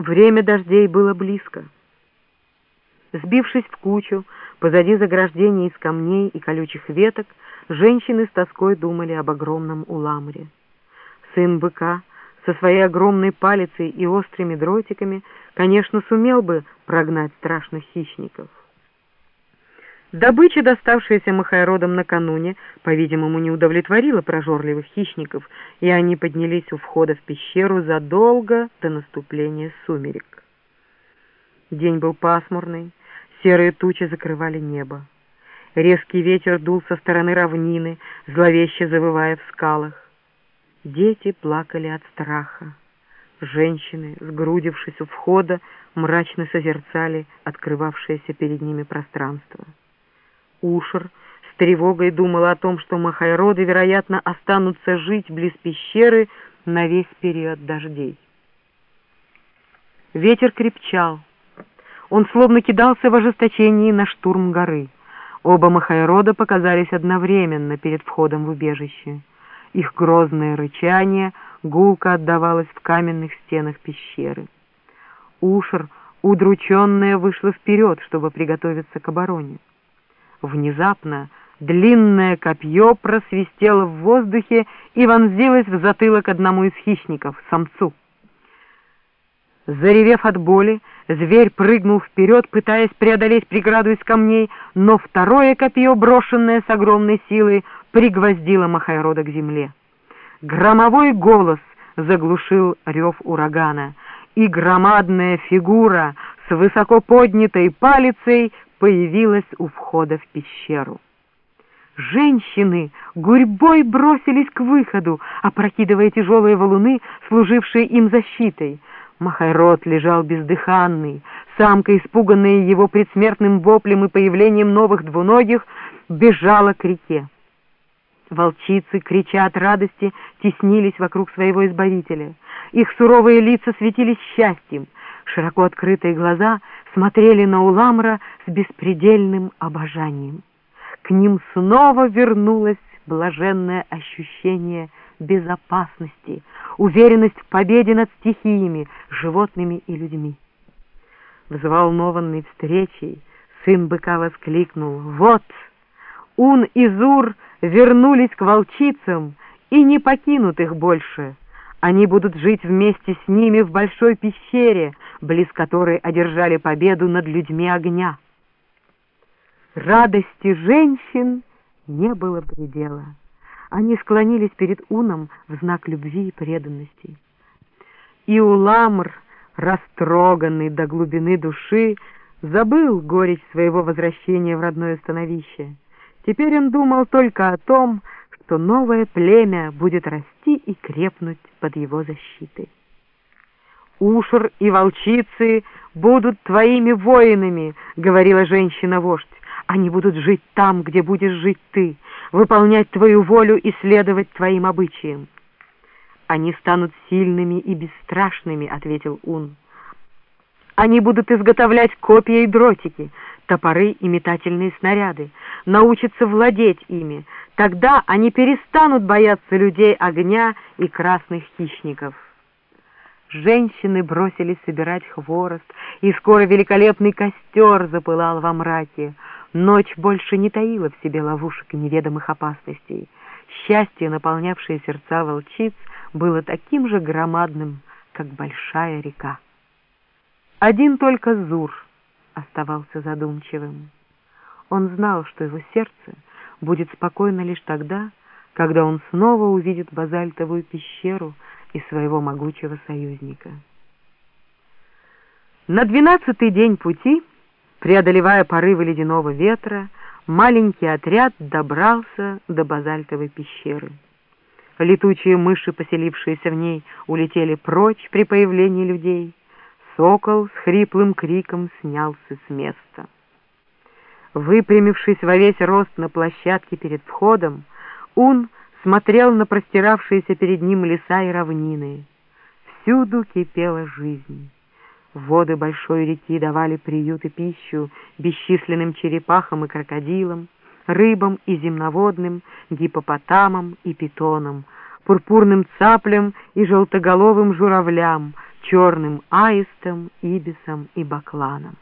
Время дождей было близко. Сбившись в кучу, позади заграждения из камней и колючих веток, женщины с тоской думали об огромном уламре. Сын быка со своей огромной палицей и острыми дротиками, конечно, сумел бы прогнать страшных хищников. Добыча, доставшаяся Махайродам накануне, по-видимому, не удовлетворила прожорливых хищников, и они поднялись у входа в пещеру задолго до наступления сумерек. День был пасмурный, серые тучи закрывали небо. Резкий ветер дул со стороны равнины, зловеще завывая в скалах. Дети плакали от страха. Женщины, сгрудившись у входа, мрачно созерцали открывавшееся перед ними пространство. Ушер с тревогой думала о том, что махайроды, вероятно, останутся жить близ пещеры на весь период дождей. Ветер крепчал. Он словно кидался в ожесточении на штурм горы. Оба махайрода показались одновременно перед входом в убежище. Их грозное рычание гулко отдавалось в каменных стенах пещеры. Ушер, удрученная, вышла вперед, чтобы приготовиться к обороне. Внезапно длинное копье просвистело в воздухе и вонзилось в затылок одному из хищников, самцу. Заревев от боли, зверь прыгнул вперед, пытаясь преодолеть преграду из камней, но второе копье, брошенное с огромной силой, пригвоздило Махайрода к земле. Громовой голос заглушил рев урагана, и громадная фигура с высоко поднятой палицей появилась у входа в пещеру. Женщины гурьбой бросились к выходу, опрокидывая тяжелые валуны, служившие им защитой. Махайрод лежал бездыханный. Самка, испуганная его предсмертным воплем и появлением новых двуногих, бежала к реке. Волчицы, крича от радости, теснились вокруг своего избавителя. Их суровые лица светились счастьем. Широко открытые глаза смотрели на Уламра с беспредельным обожанием. К ним снова вернулось блаженное ощущение безопасности, уверенность в победе над стихиями, животными и людьми. Взволнованный встречей, сын быка воскликнул «Вот! Ун и Зур вернулись к волчицам и не покинут их больше!» Они будут жить вместе с ними в большой пещере, близ которой одержали победу над людьми огня. Радости женщин не было предела. Они склонились перед Уном в знак любви и преданности. И Уламр, растроганный до глубины души, забыл горечь своего возвращения в родное становище. Теперь он думал только о том, что новое племя будет расти и крепнуть под его защитой. «Ушер и волчицы будут твоими воинами», — говорила женщина-вождь. «Они будут жить там, где будешь жить ты, выполнять твою волю и следовать твоим обычаям». «Они станут сильными и бесстрашными», — ответил Ун. «Они будут изготовлять копья и дротики, топоры и метательные снаряды, научатся владеть ими, тогда они перестанут бояться людей огня и красных хищников. Женщины бросились собирать хворост, и скоро великолепный костер запылал во мраке. Ночь больше не таила в себе ловушек и неведомых опасностей. Счастье, наполнявшее сердца волчиц, было таким же громадным, как большая река. Один только Зур — оставался задумчивым. Он знал, что его сердце будет спокойно лишь тогда, когда он снова увидит базальтовую пещеру и своего могучего союзника. На двенадцатый день пути, преодолевая порывы ледяного ветра, маленький отряд добрался до базальтовой пещеры. Летучие мыши, поселившиеся в ней, улетели прочь при появлении людей — Сокол с хриплым криком снялся с места. Выпрямившись во весь рост на площадке перед входом, Ун смотрел на простиравшиеся перед ним леса и равнины. Всюду кипела жизнь. Воды большой реки давали приют и пищу бесчисленным черепахам и крокодилам, рыбам и земноводным, гипопотамам и питонам, пурпурным цаплям и желтоголовым журавлям, черным аистом, ибисом и бакланом.